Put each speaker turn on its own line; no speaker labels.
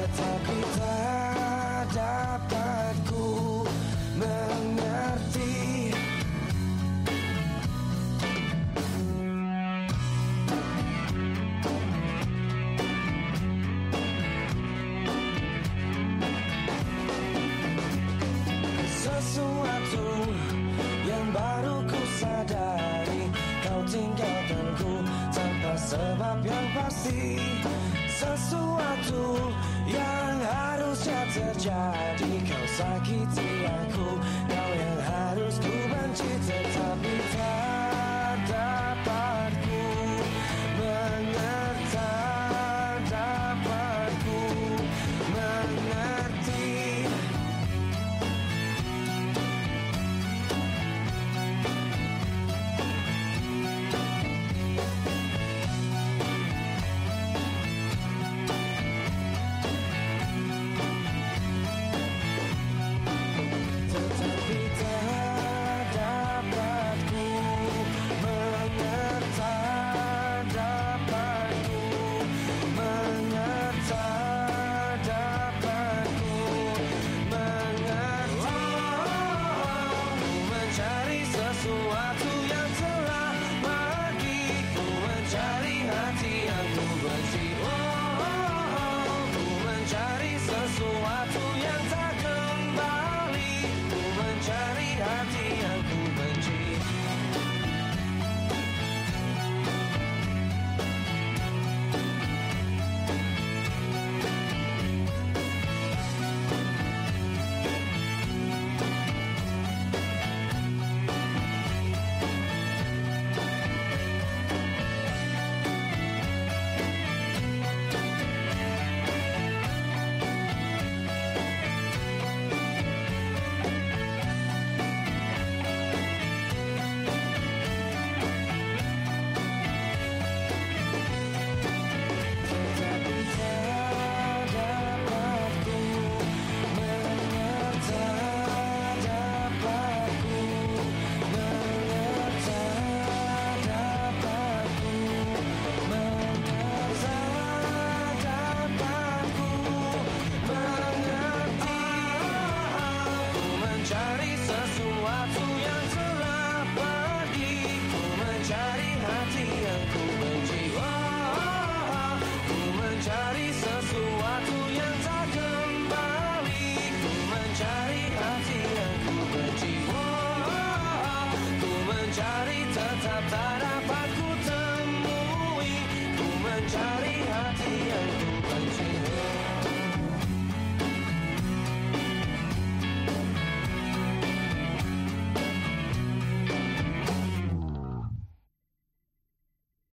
Tetapi tak dapat ku mengerti Sesuatu yang baru ku sadari Kau tinggalkanku tanpa sebab yang pasti Sesuatu yang harusnya terjadi. Kau sakiti aku